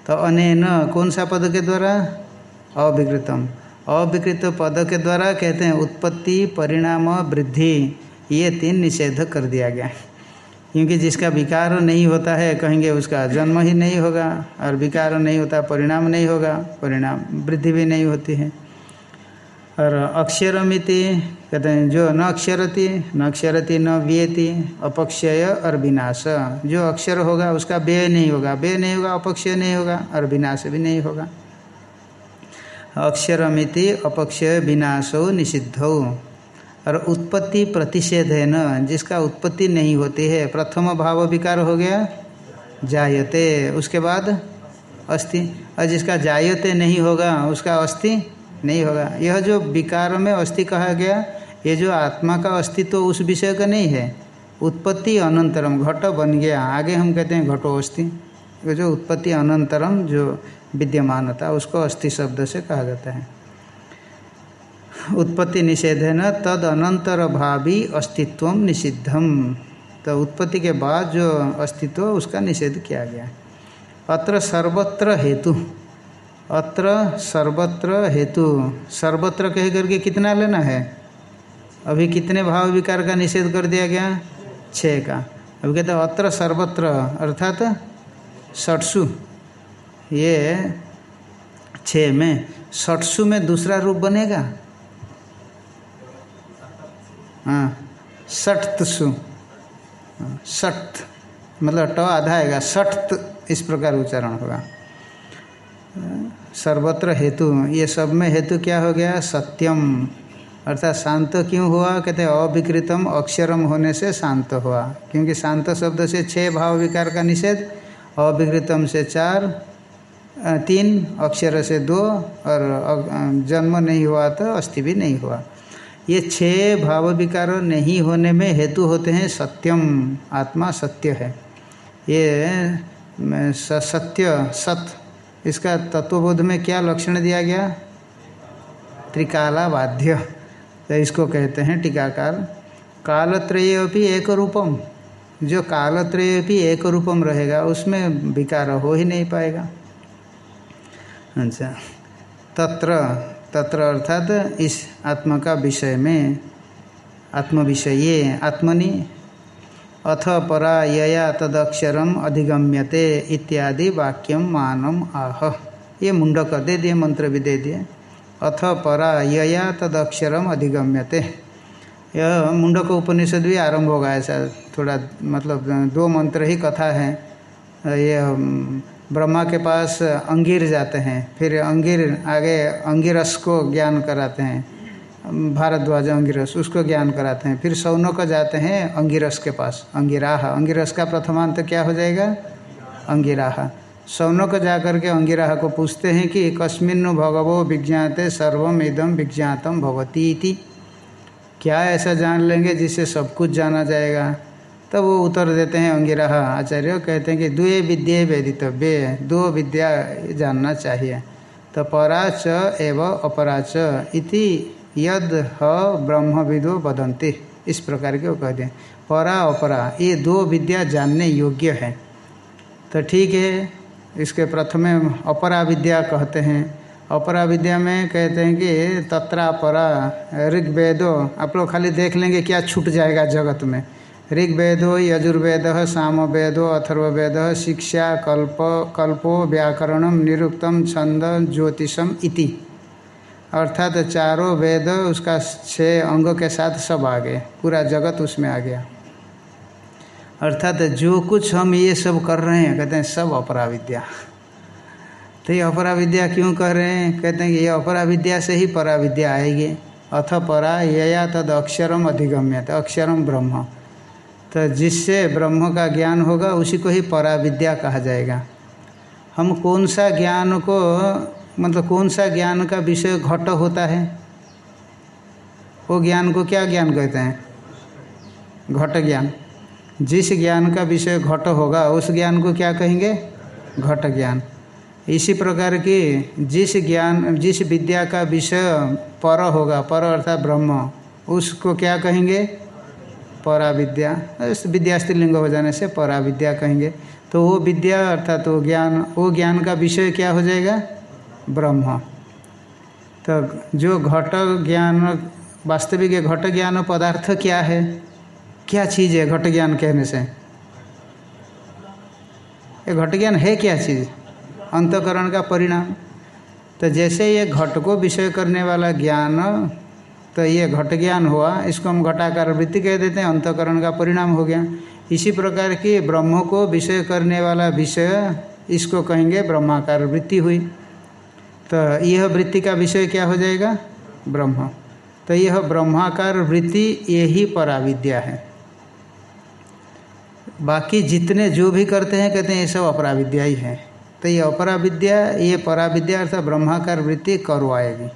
A: तो अनेन कौन सा पद के द्वारा? अविकृतम। अविकृत पद के द्वारा कहते हैं, उत्पत्ति परिणाम वृद्धि। ये तीन निषेध कर दिया गया। क्योंकि जिसका विकार नहीं होता है, कहेंगे उसका जन्म ही नहीं होगा, और विकार नहीं होता, परिणाम नहीं होगा, परिणाम वृद्धि भी नहीं होती है। और अक्षरमिति, कहते हैं, जो न अक्षरति न अक्षरति न व्यति, अपक्षय और विनाश। जो अक्षर होगा, उसका व्यय नहीं होगा। व्यय नहीं होगा, अपक्षय नहीं होगा, और विनाश भी नहीं होगा। अक्षरमिति, अपक्षय, विनाशो, निषिद्धौ। और उत्पत्ति प्रतिषेध है न, जिसका उत्पत्ति नहीं होती है, प्रथम भाव विकार हो गया, जायते, उसके बाद अस्थि। और जिसका जायते नहीं होगा, उसका अस्थि नहीं होगा। यह जो विकार में अस्थि कहा गया, ये जो आत्मा का अस्तित्व तो उस विषय का नहीं है। उत्पत्ति अनंतरम, घट बन गया। आगे हम कहते हैं घटो अस्थि। जो उत्पत्ति अनंतरम, जो विद्यमानता, उसको अस्थि शब्द से कहा जाता है। उत्पत्ति निषेध है न? तद अनंतर भावी अस्तित्व निषिद्धम तो उत्पत्ति के बाद जो अस्तित्व, उसका निषेध किया गया। अत्र सर्वत्र हेतु। अत्र सर्वत्र हेतु। सर्वत्र कह करके कितना लेना है? अभी कितने भाव विकार का निषेध कर दिया गया? छः का। अभी कहते अत्र सर्वत्र, अर्थात सठसु ये छः में। सठसु में दूसरा रूप बनेगा? हाँ सठतसु सठ मतलब ट आधा आएगा सठ इस प्रकार उच्चारण होगा। सर्वत्र हेतु, ये सब में हेतु क्या हो गया? सत्यम। अर्थात शांत क्यों हुआ? कहते हैं, अविकृतम, अक्षरम होने से शांत हुआ। क्योंकि शांत शब्द से छह भाव विकार का निषेध, अविकृतम से चार तीन, अक्षर से दो, और जन्म नहीं हुआ तो अस्थि भी नहीं हुआ। ये छह भाव विकार नहीं होने में हेतु होते हैं सत्यम। आत्मा सत्य है। ये सत्य, सत, इसका तत्वबोध में क्या लक्षण दिया गया? त्रिकाला बाध्य तो इसको कहते हैं टीकाकार। कालत्रय भी एक रूपम जो कालत्रय भी एक रूपम रहेगा, उसमें विकार हो ही नहीं पाएगा। अच्छा। तत्र तत्र अर्थात इस आत्मा का विषय में आत्म विषय आत्मनि अथ परा यया तदक्षरम अधिगम्यते इत्यादि वाक्यम मानम आह। ये मुंडक दे दिए, मंत्र भी दे दिए। अथ परा यया अधिगम्यते। यह मुंडक उपनिषद भी आरंभ होगा ऐसा। थोड़ा मतलब दो मंत्र ही कथा है। ये ब्रह्मा के पास अंगिर जाते हैं, फिर अंगिर, आगे अंगिरस को ज्ञान कराते हैं, भारद्वाज अंगिरस, उसको ज्ञान कराते हैं, फिर सौनक जाते हैं अंगिरस के पास, अंगिराह। अंगिरस का प्रथमांत क्या हो जाएगा? अंगिराह। सौनक जाकर के अंगिराह को पूछते हैं कि कस्मिन भगवो विज्ञाते सर्वम इदम विज्ञातम भवती क्या ऐसा जान लेंगे जिससे सब कुछ जाना जाएगा? तब वो उत्तर देते हैं अंगिराह आचार्य, कहते हैं कि द्वे विद्या वेदितव्य, दो विद्या जानना चाहिए। तो पराच एवं अपराच इति यद ह ब्रह्मविदो बदंते इस प्रकार के वो कहते हैं परा अपरा, ये दो विद्या जानने योग्य है। तो ठीक है, इसके प्रथम अपरा विद्या कहते हैं। अपरा विद्या में कहते हैं कि तत्रा परा ऋग्वेदो, आप लोग खाली देख लेंगे क्या छूट जाएगा जगत में। ऋग्वेदो यजुर्वेद सामवेदो अथर्ववेद शिक्षा कल्प कल्पो व्याकरणम निरुक्तम छंद ज्योतिषम इति। अर्थात चारों वेद उसका छः अंगों के साथ सब आ गए पूरा जगत उसमें आ गया। अर्थात जो कुछ हम ये सब कर रहे हैं, कहते हैं सब अपरा विद्या तो ये अपरा विद्या क्यों कर रहे हैं? कहते हैं कि ये अपरा विद्या से ही परा विद्या आएगी। अथ परा यया तद अक्षरम अधिगम्य अक्षरम ब्रह्म। तो जिससे ब्रह्म का ज्ञान होगा, उसी को ही परा विद्या कहा जाएगा। हम कौन सा ज्ञान को मतलब कौन सा ज्ञान का विषय घट होता है? वो ज्ञान को क्या ज्ञान कहते हैं? घट ज्ञान। जिस ज्ञान का विषय घट होगा, उस ज्ञान को क्या कहेंगे? घट ज्ञान। इसी प्रकार की जिस ज्ञान, जिस विद्या का विषय पर होगा, पर अर्थात ब्रह्म, उसको क्या कहेंगे? परा विद्या विद्या स्त्रीलिंग हो जाने से परा विद्या कहेंगे। तो वो विद्या अर्थात वो ज्ञान वो ज्ञान का विषय क्या हो जाएगा? ब्रह्म। तो जो घट ज्ञान, वास्तविक घट ज्ञान पदार्थ क्या है? क्या चीज़ है घट ज्ञान कहने से? ये घट ज्ञान है क्या चीज़? अंतकरण का परिणाम। तो जैसे ये घट को विषय करने वाला ज्ञान तो ये घट ज्ञान हुआ, इसको हम घटाकार वृत्ति कह देते हैं, अंतकरण का परिणाम हो गया। इसी प्रकार की ब्रह्म को विषय करने वाला विषय, इसको कहेंगे ब्रह्माकार वृत्ति हुई। तो यह वृत्ति का विषय क्या हो जाएगा? ब्रह्म। तो यह ब्रह्माकार वृत्ति, यही पराविद्या है। बाकी जितने जो भी करते हैं, कहते हैं, ये सब अपराविद्या ही है। तो ये अपराविद्या, ये पराविद्या अर्थात ब्रह्माकार वृत्ति करवाएगी।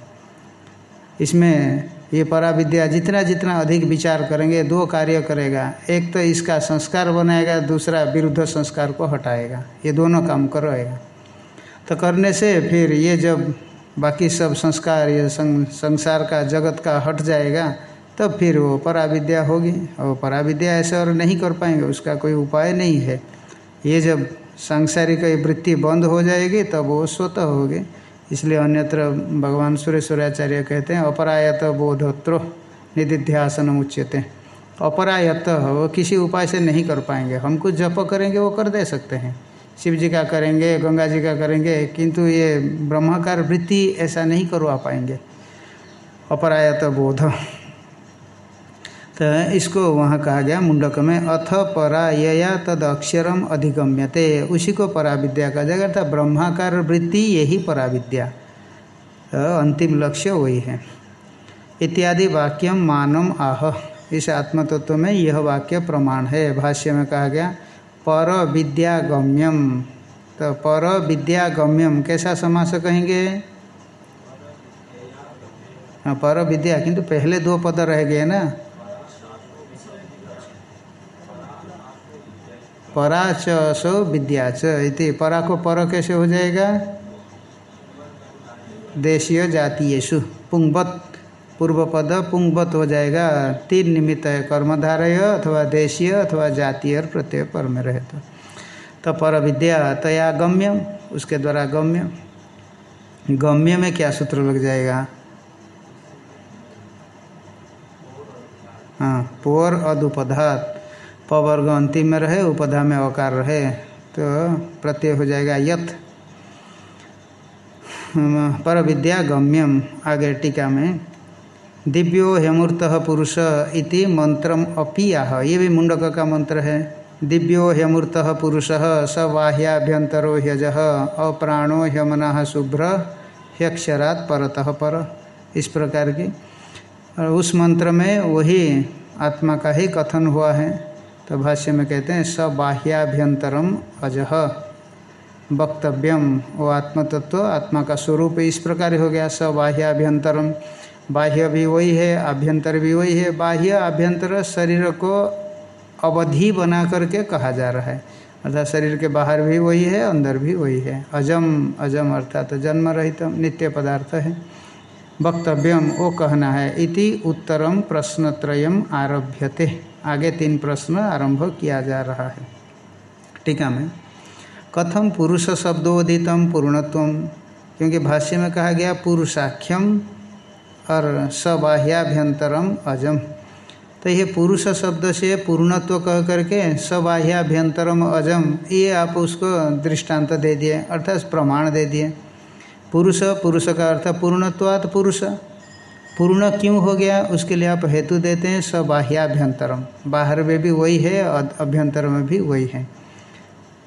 A: इसमें ये पराविद्या जितना जितना अधिक विचार करेंगे, दो कार्य करेगा। एक तो इसका संस्कार बनाएगा, दूसरा विरुद्ध संस्कार को हटाएगा। ये दोनों काम करेगा तो करने से फिर ये जब बाकी सब संस्कार, ये संसार का, जगत का हट जाएगा, तब तो फिर वो पराविद्या होगी। और पराविद्या ऐसे और नहीं कर पाएँगे, उसका कोई उपाय नहीं है। ये जब सांसारिक वृत्ति बंद हो जाएगी, तब वो स्वतः होगी। इसलिए अन्यत्र भगवान सुरेश्वराचार्य कहते हैं, अपरायत बोधोत्रो निधिध्यासन उच्यते अपरायत, वो किसी उपाय से नहीं कर पाएँगे। हम कुछ जप करेंगे, वो कर दे सकते हैं। शिव जी का करेंगे, गंगा जी का करेंगे, किंतु ये ब्रह्माकार वृत्ति ऐसा नहीं करवा पाएँगे। अपरायत बोध। तो इसको वहाँ कहा गया मुंडक में, अथ परा यया तद अक्षरम अधिगम्यते। उसी को पराविद्या कहा जाएगा, अर्थात ब्रह्माकार वृत्ति यही पराविद्या। तो अंतिम लक्ष्य वही है। इत्यादि वाक्यम मानम आह। इस आत्मतत्व में यह वाक्य प्रमाण है। भाष्य में कहा गया पर विद्यागम्यम तो पर विद्यागम्यम कैसा समास कहेंगे? हाँ पर विद्या किंतु पहले दो पद रह गए ना। परा चो विद्या इति। परा को पर कैसे हो जाएगा? देशीय जातीयसु पुंगवत। पूर्व पद पुंगवत हो जाएगा। तीन निमित्त है, कर्मधारय अथवा देशीय अथवा जातीय और प्रत्यय पर में रहे तो तो पर विद्या तया गम्यम, उसके द्वारा गम्य गम्य में क्या सूत्र लग जाएगा? हाँ पोर अदुपधात। पवर्ग अंतिम में रहे, उपधा में अकार रहे तो प्रत्यय हो जाएगा यथ पर विद्या गम्यम, आगे टीका में। दिव्यो हेमूर्त पुरुष इति मंत्रम अपि आह ये भी मुंडक का मंत्र है। दिव्यो ह्यमूर्त पुरुष स बाह्याभ्यंतरो ह्यज, अप्राणो ह्यमना शुभ्र, ह्यक्षरात परतः पर। इस प्रकार की। उस मंत्र में वही आत्मा का ही कथन हुआ है। तो भाष्य में कहते हैं स बाह्याभ्यंतरम अजह वक्तव्यम वो आत्मतत्व आत्मा का स्वरूप इस प्रकार हो गया स बाह्याभ्यंतरम बाह्य भी वही है आभ्यंतर भी वही है। बाह्य आभ्यंतर शरीर को अवधि बना करके कहा जा रहा है। अर्थात शरीर के बाहर भी वही है, अंदर भी वही है। अजम अजम अर्थात तो जन्म रहित नित्य पदार्थ है। वक्तव्यम वो कहना है, इति उत्तरम प्रश्नत्रयम आरभ्यते। आगे तीन प्रश्न आरंभ किया जा रहा है। टीका में। कथम पुरुष शब्दोदितम पूर्णत्व क्योंकि भाष्य में कहा गया पुरुषाख्यम और सबाह्याभ्यंतरम अजम। तो ये पुरुष शब्द से पूर्णत्व कह करके सबाह्याभ्यंतरम अजम, ये आप उसको दृष्टांत दे दिए, अर्थात प्रमाण दे दिए। पुरुष पुरुष का अर्थ पूर्णत्वात् पुरुष। पूर्ण क्यों हो गया, उसके लिए आप हेतु देते हैं, सबाह्याभ्यंतरम। बाहर में भी वही है अभ्यंतर में भी वही है।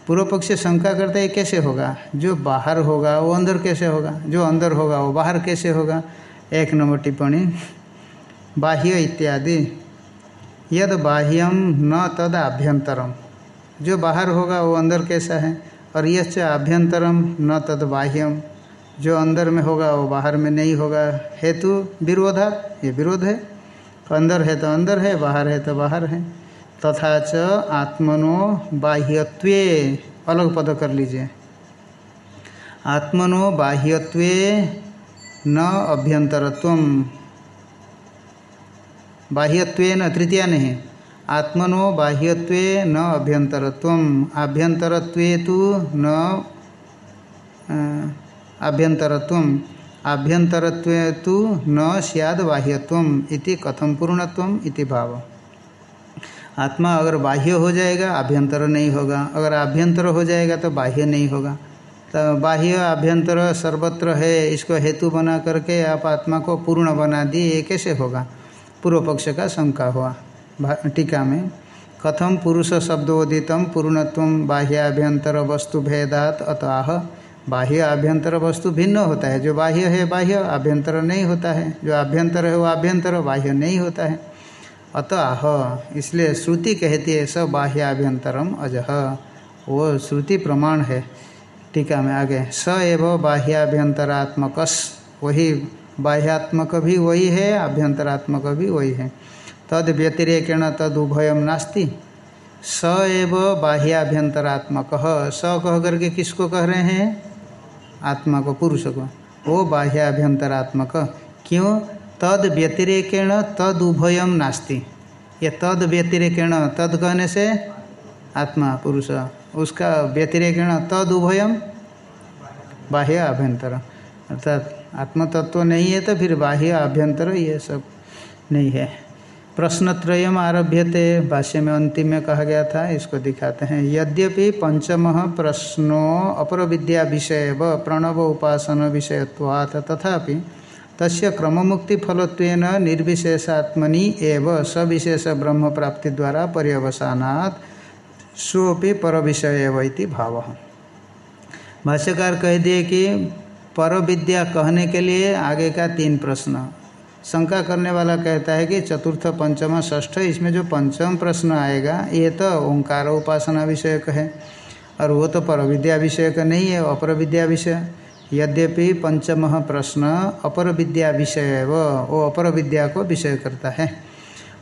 A: पूर्व पक्ष शंका करते हैं कैसे होगा? जो बाहर होगा, वो अंदर कैसे होगा? जो अंदर होगा, वो बाहर कैसे होगा? एक नंबर टिप्पणी। बाह्य इत्यादि। यद बाह्यम न तद आभ्यंतरम जो बाहर होगा, वो अंदर कैसा है? और यश आभ्यंतरम न तद बाह्यम। जो अंदर में होगा, वो बाहर में नहीं होगा। हेतु विरोधा, ये विरोध है। अंदर है तो अंदर है, बाहर है तो बाहर है। तथा च आत्मनो बाह्यत्वे, अलग पद कर लीजिए। आत्मनो बाह्यत्वे न अभ्यंतरत्व बाह्यत्व न तृतीया नहीं आत्मनो बाह्यत्वे न अभ्यंतरत्व आभ्यंतरत्व तो न आभ्यंतरत्व आभ्यंतरत्व तो न सियाद बाह्यत्व इति कथम पूर्णत्व इति भाव। आत्मा अगर बाह्य हो जाएगा आभ्यंतर नहीं होगा। अगर आभ्यंतर हो जाएगा तो बाह्य नहीं होगा। तो बाह्य आभ्यंतर सर्वत्र है, इसको हेतु बना करके आप आत्मा को पूर्ण बना दिए, ये कैसे होगा? पूर्व पक्ष का शंका हुआ टीका में। कथम पुरुष शब्दोदितम पूर्णत्व बाह्याभ्यंतर वस्तु भेदात अतः। बाह्य आभ्यंतर वस्तु भिन्न होता है। जो बाह्य है, बाह्य आभ्यंतर नहीं होता है। जो आभ्यंतर है, वो आभ्यंतर बाह्य नहीं होता है। अतः इसलिए श्रुति कहती है स बाह्याभ्यंतरम अजह। वो श्रुति प्रमाण है टीका में आगे। स एव बाह्याभ्यंतरात्मक वही बाह्यात्मक भी वही है आभ्यंतरात्मक भी वही है। तद व्यतिरेकेण, तद उभयम नास्ति। स एव बाह्याभ्यंतरात्मक। स कह करके किसको कह रहे हैं? आत्मा को पुरुष को वो बाह्याभ्यंतरात्मक क्यों? तद व्यतिरेकेण तद उभयम नास्ति। ये तद व्यतिरेकेण तद कहने से? आत्मा, पुरुष। उसका व्यतिरेकेण तद उभयम बाह्य आभ्यंतर अर्थात आत्मतत्व नहीं है तो फिर बाह्य आभ्यंतर ये सब नहीं है। प्रश्नत्रयम आरभ्यते। भाष्य में अंतिम में कहा गया था, इसको दिखाते हैं। यद्यपि पंचम प्रश्नो अपर विद्या विषय व प्रणव उपासन विषयत्वात्, तथापि तस्य क्रम मुक्ति फलत्व निर्विशेषात्मनि एव सविशेष ब्रह्म प्राप्ति द्वारा पर्यवसानात् सोपि पर विषय भाव। भाष्यकार कह दिए कि पर विद्या कहने के लिए आगे का तीन प्रश्न। शंका करने वाला कहता है कि चतुर्थ पंचम षष्ठ, इसमें जो पंचम प्रश्न आएगा, ये तो ओंकार उपासना विषय का है। और वो तो पर विद्या विषय का नहीं है अपर विद्या विषय। यद्यपि पंचम प्रश्न अपर विद्या विषय व वो अपर विद्या को विषय करता है।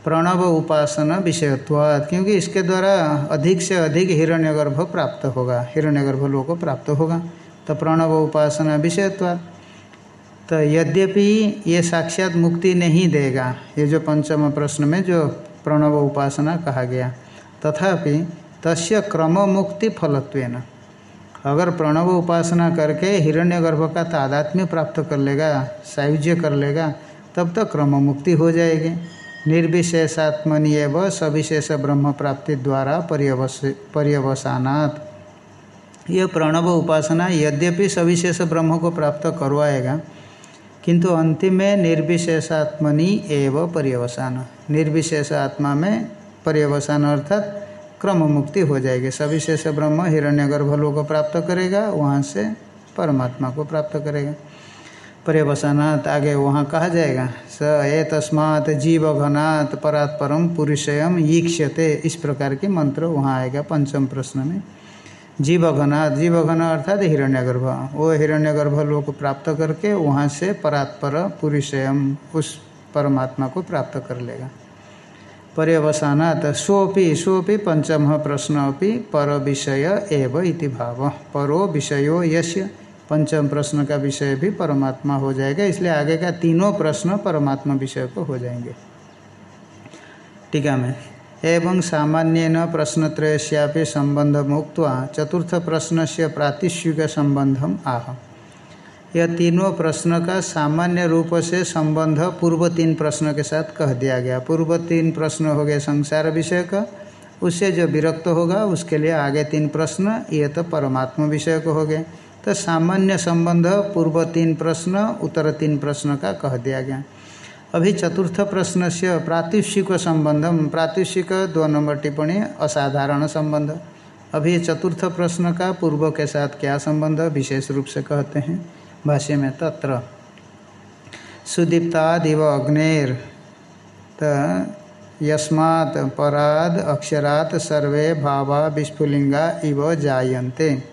A: प्रणव उपासना विषयत्वाद क्योंकि इसके द्वारा अधिक से अधिक हिरण्यगर्भ प्राप्त होगा, हिरण्यगर्भ लोगों को प्राप्त होगा। तो प्रणव उपासना विषयत्वाद तो यद्यपि ये साक्षात मुक्ति नहीं देगा, ये जो पंचम प्रश्न में जो प्रणव उपासना कहा गया, तथापि तस्य क्रम मुक्ति फलत्वेन। अगर प्रणव उपासना करके हिरण्यगर्भ का तादात्म्य प्राप्त कर लेगा, सायुज्य कर लेगा, तब तक क्रम मुक्ति हो जाएगी। निर्विशेषात्मनि व सविशेष ब्रह्म प्राप्ति द्वारा पर्यवस, पर्यवसानात्। यह प्रणव उपासना यद्यपि सविशेष ब्रह्म को प्राप्त करवाएगा किंतु अंतिम में निर्विशेषात्मनि एव पर्यवसान। निर्विशेष आत्मा में पर्यवसान अर्थात क्रम मुक्ति हो जाएगी। सविशेष ब्रह्म हिरण्यगर्भ लोग को प्राप्त करेगा, वहाँ से परमात्मा को प्राप्त करेगा। पर्यवसानात आगे वहाँ कहा जाएगा, स ए तस्मात् जीव घनात् परात परम पुरुषयम ईक्षते इस प्रकार के मंत्र वहाँ आएगा, पंचम प्रश्न में। जीव घनात् जीव घन अर्थात हिरण्यगर्भ। वो हिरण्यगर्भ लोग प्राप्त करके वहाँ से परात्पर पुरुषयम उस परमात्मा को प्राप्त कर लेगा। पर्यवसानात सोपि सोपि पंचम प्रश्न अभी पर विषय एव इति भाव। परो विषयो यश्य पंचम प्रश्न का विषय भी परमात्मा हो जाएगा, इसलिए आगे का तीनों प्रश्न परमात्मा विषय को हो जाएँगे। टीका में एवं सामान्य प्रश्नत्रयस्यापि संबंध मुक्त चतुर्थ प्रश्न से प्रातिश्युक संबंधम आह। यह तीनों प्रश्न का सामान्य रूप से संबंध पूर्व तीन प्रश्न के साथ कह दिया गया। पूर्व तीन प्रश्न हो गए संसार विषय का उससे जो विरक्त होगा, उसके लिए आगे तीन प्रश्न, ये तो परमात्मा विषय को हो गए। तो सामान्य संबंध पूर्व तीन प्रश्न, उत्तर तीन प्रश्न का कह दिया गया। अभी चतुर्थ प्रश्न से प्रातिशिक संबंधम प्रातिशिक दो नंबर टिप्पणी, असाधारण संबंध। अभी चतुर्थ प्रश्न का पूर्व के साथ क्या संबंध, विशेष रूप से कहते हैं। भाष्य में तत्र। सुदीप्तादिव अग्नेर तो यस्मात् पराद अक्षरात सर्वे भावा विस्फुलिंगा इव जायन्ते।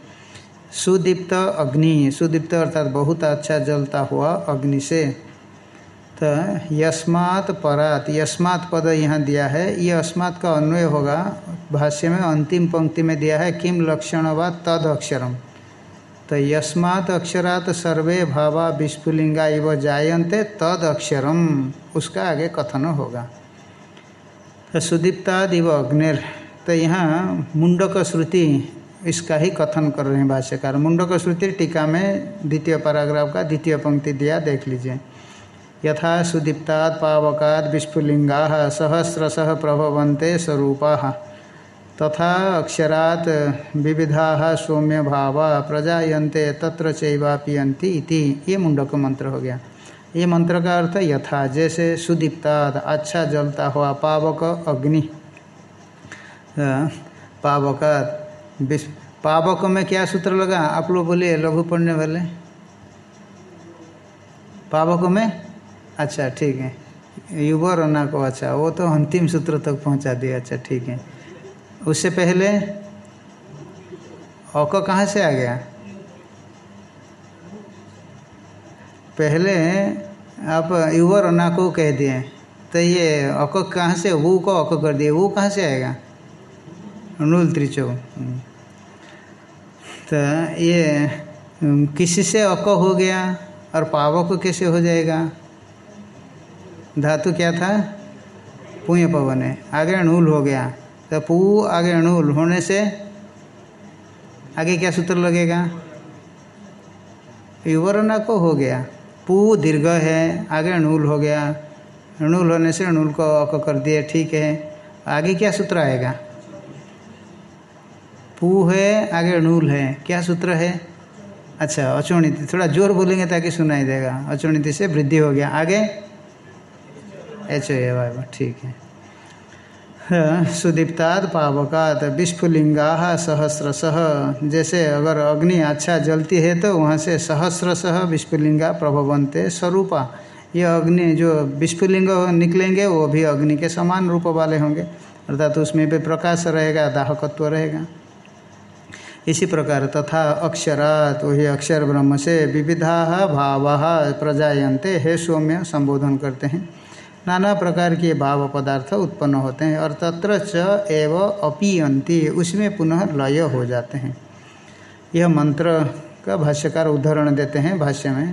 A: सुदीप्त अग्नि, सुदीप्त अर्थात बहुत अच्छा जलता हुआ अग्नि से। तो यस्मात् परात। यस्मात् पद यहाँ दिया है। ये अस्मात् का अन्वय होगा। भाष्य में अंतिम पंक्ति में दिया है किम लक्षण व तद अक्षरम। तो यस्मात् अक्षरात सर्वे भावा विस्फुलिंगा इव जायन्ते तद अक्षरम। उसका आगे कथन होगा। तो सुदीप्ताद इव अग्निर। तो यहाँ मुंडक श्रुति इसका ही कथन कर रहे हैं भाष्यकार। मुंडक श्रुति टीका में द्वितीय पैराग्राफ का द्वितीय पंक्ति दिया, देख लीजिए। यथा सुदीप्तात् पावकात् विस्फुलिंगा सहस्रश प्रभवन्ते स्वरूपा। तथा अक्षरात् विविधा सौम्य भावा प्रजायन्ते तत्र चैवापियंती इति ये मुंडक मंत्र हो गया। ये मंत्र का अर्थ यथा, जैसे सुदीप्ताद अच्छा जलता हुआ पावक अग्नि। पावकात पावक में क्या सूत्र लगा? आप लोग बोलिए लघु पढ़ने वाले। पावक में अच्छा ठीक है। युवर रना को अच्छा वो तो अंतिम सूत्र तक पहुँचा दिया। अच्छा ठीक है। उससे पहले अक कहाँ से आ गया? पहले आप युवर रना को कह दिए। तो ये अक कहाँ से, वो को अक कर दिए। वो कहाँ से आएगा? नूल त्रिचो। तो ये, किसी से अक हो गया और पावक कैसे हो जाएगा? धातु क्या था? पुण्य पवन है। आगे अणुल हो गया। तो पू आगे अणुल होने से आगे क्या सूत्र लगेगा? युवरना को हो गया। पू दीर्घ है, आगे अणुल हो गया। अणुल होने से अणुल को अक कर दिया ठीक है। आगे क्या सूत्र आएगा? पू है, आगे अणुल है। क्या सूत्र है? अच्छा अचुणित। थोड़ा ज़ोर बोलेंगे ताकि सुनाई देगा। अचोणित से वृद्धि हो गया। आगे एच ए वाई ठीक है। सुदीप्ताद पावकात विस्फुलिंगा सहस्रशः। जैसे अगर अग्नि अच्छा जलती है तो वहाँ से सहस्रशः विस्फुलिंगा प्रभवंते स्वरूपा। ये अग्नि जो विस्फुलिंग निकलेंगे, वो भी अग्नि के समान रूप वाले होंगे। अर्थात तो उसमें भी प्रकाश रहेगा, दाहकत्व रहेगा। इसी प्रकार तथा अक्षरात, वही अक्षर ब्रह्म से विविधा भाव प्रजायन्ते, हे सौम्य, संबोधन करते हैं। नाना प्रकार के भाव पदार्थ उत्पन्न होते हैं और तत्र च एव अपीयंती उसमें पुनः लय हो जाते हैं। यह मंत्र का भाष्यकार उदाहरण देते हैं भाष्य में।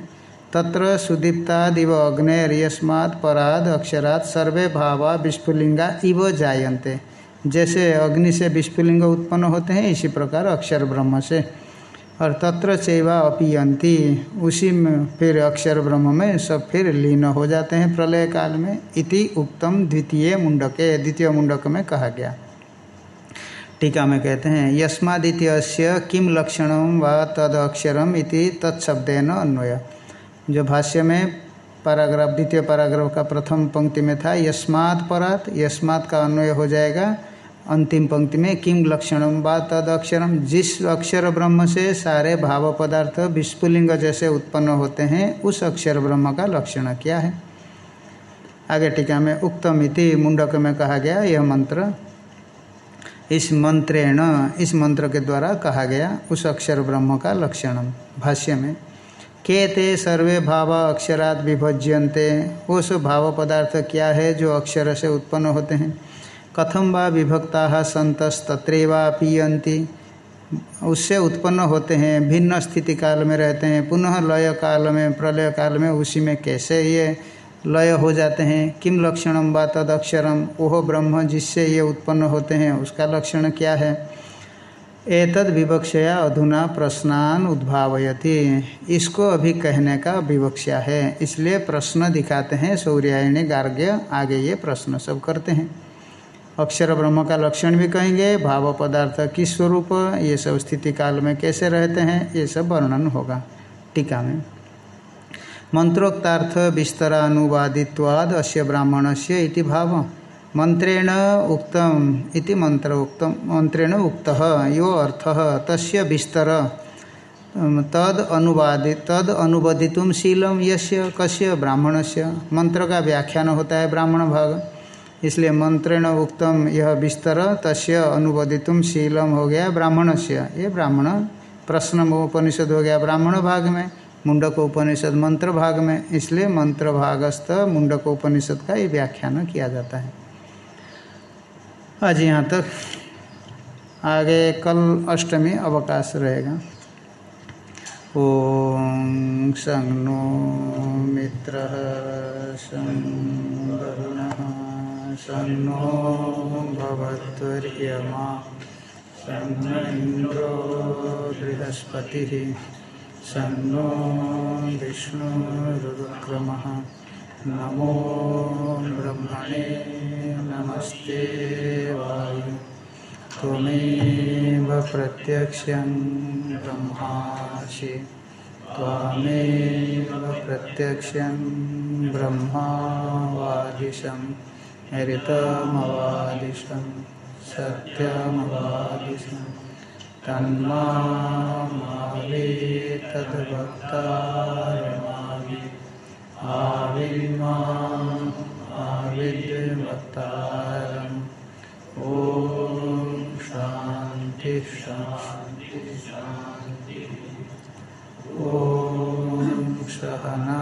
A: तत्र सुदीप्तादिव अग्नेर यस्मात् पराद अक्षरात सर्वे भावा विस्फुलिंगा इव जायन्ते। जैसे अग्नि से विस्फुलिंग उत्पन्न होते हैं, इसी प्रकार अक्षर ब्रह्म से। और तत्र चैवा अपीयंती उसी में फिर अक्षर ब्रह्म में सब फिर लीन हो जाते हैं प्रलय काल में। इति उक्तम द्वितीय मुंडके, द्वितीय मुंडक में कहा गया। टीका में कहते हैं यस्मादित्य किम लक्षण व तद अक्षरम इति तत्शब्देन अन्वय। जो भाष्य में पैराग्राफ, द्वितीय पैराग्राफ का प्रथम पंक्ति में था, यस्मात् परात, यस्मात् का अन्वय हो जाएगा। अंतिम पंक्ति में किम लक्षणम व तद अक्षरम जिस अक्षर ब्रह्म से सारे भाव पदार्थ विस्फुलिंग जैसे उत्पन्न होते हैं, उस अक्षर ब्रह्म का लक्षण क्या है? आगे टीका में, उक्तम इति मुंडक में कहा गया यह मंत्र। इस मंत्रेण, इस मंत्र के द्वारा कहा गया उस अक्षर ब्रह्म का लक्षण भाष्य में के ते सर्वे भाव अक्षरात विभज्यन्ते, उस भाव पदार्थ क्या है जो अक्षर से उत्पन्न होते हैं? कथम व विभक्ता संतस्तत्रेवा पीयती उससे उत्पन्न होते हैं, भिन्न स्थिति काल में रहते हैं, पुनः लय काल में, प्रलय काल में, उसी में कैसे ये लय हो जाते हैं किम लक्षणम व तद अक्षरम ओह ब्रह्म जिससे ये उत्पन्न होते हैं, उसका लक्षण क्या है? एतद विवक्षया अधुना प्रश्नान उद्भावयति। इसको अभी कहने का विवक्षा है, इसलिए प्रश्न दिखाते हैं, सौर्यायणी गार्ग्य आगे ये प्रश्न सब करते हैं। अक्षर ब्रह्म का लक्षण भी कहेंगे, भाव पदार्थ किस स्वरूप, ये सब स्थिति काल में कैसे रहते हैं, ये सब वर्णन होगा टीका में। मंत्रोक्तार्थ विस्तरानुवादित्वाद अश्य ब्राह्मण से इति भाव। मंत्रेण उक्तम इति मंत्र उक्तम मंत्रेण उक्त, यो अर्थ, तस्य विस्तर। तद अनुवादित तद अनुवदितुम शीलम यस्य, कस्य, ब्राह्मणस्य। मंत्र का व्याख्यान होता है ब्राह्मण भाग। इसलिए मंत्रेण उक्तम यह विस्तर तस्य अनुवदितुम शीलम हो गया ब्राह्मण से ये ब्राह्मण प्रश्न उपनिषद हो गया ब्राह्मण भाग में मुंडक उपनिषद मंत्र भाग में। इसलिए मंत्र भागस्थ मुंडक उपनिषद का ये व्याख्यान किया जाता है। आज यहाँ तक आगे कल अष्टमी अवकाश रहेगा। ॐ सं नो मित्र सं वरुणः सं नो भवद्वर्यमा सं इन्द्रो बृहस्पतिः सं विष्णुरुक्रमः नमो ब्रह्मणे नमस्ते वायु। त्वमेव प्रत्यक्षं ब्रह्मासि। त्वामेव प्रत्यक्षं ब्रह्मावादिशं हरितमवादिशं सत्यमवादिशं। तन्मावे तद्भक्तारमावि आविर्माम् आविर्वक्तारम्। ॐ शान्ति शान्ति शान्ति। ॐ सहना।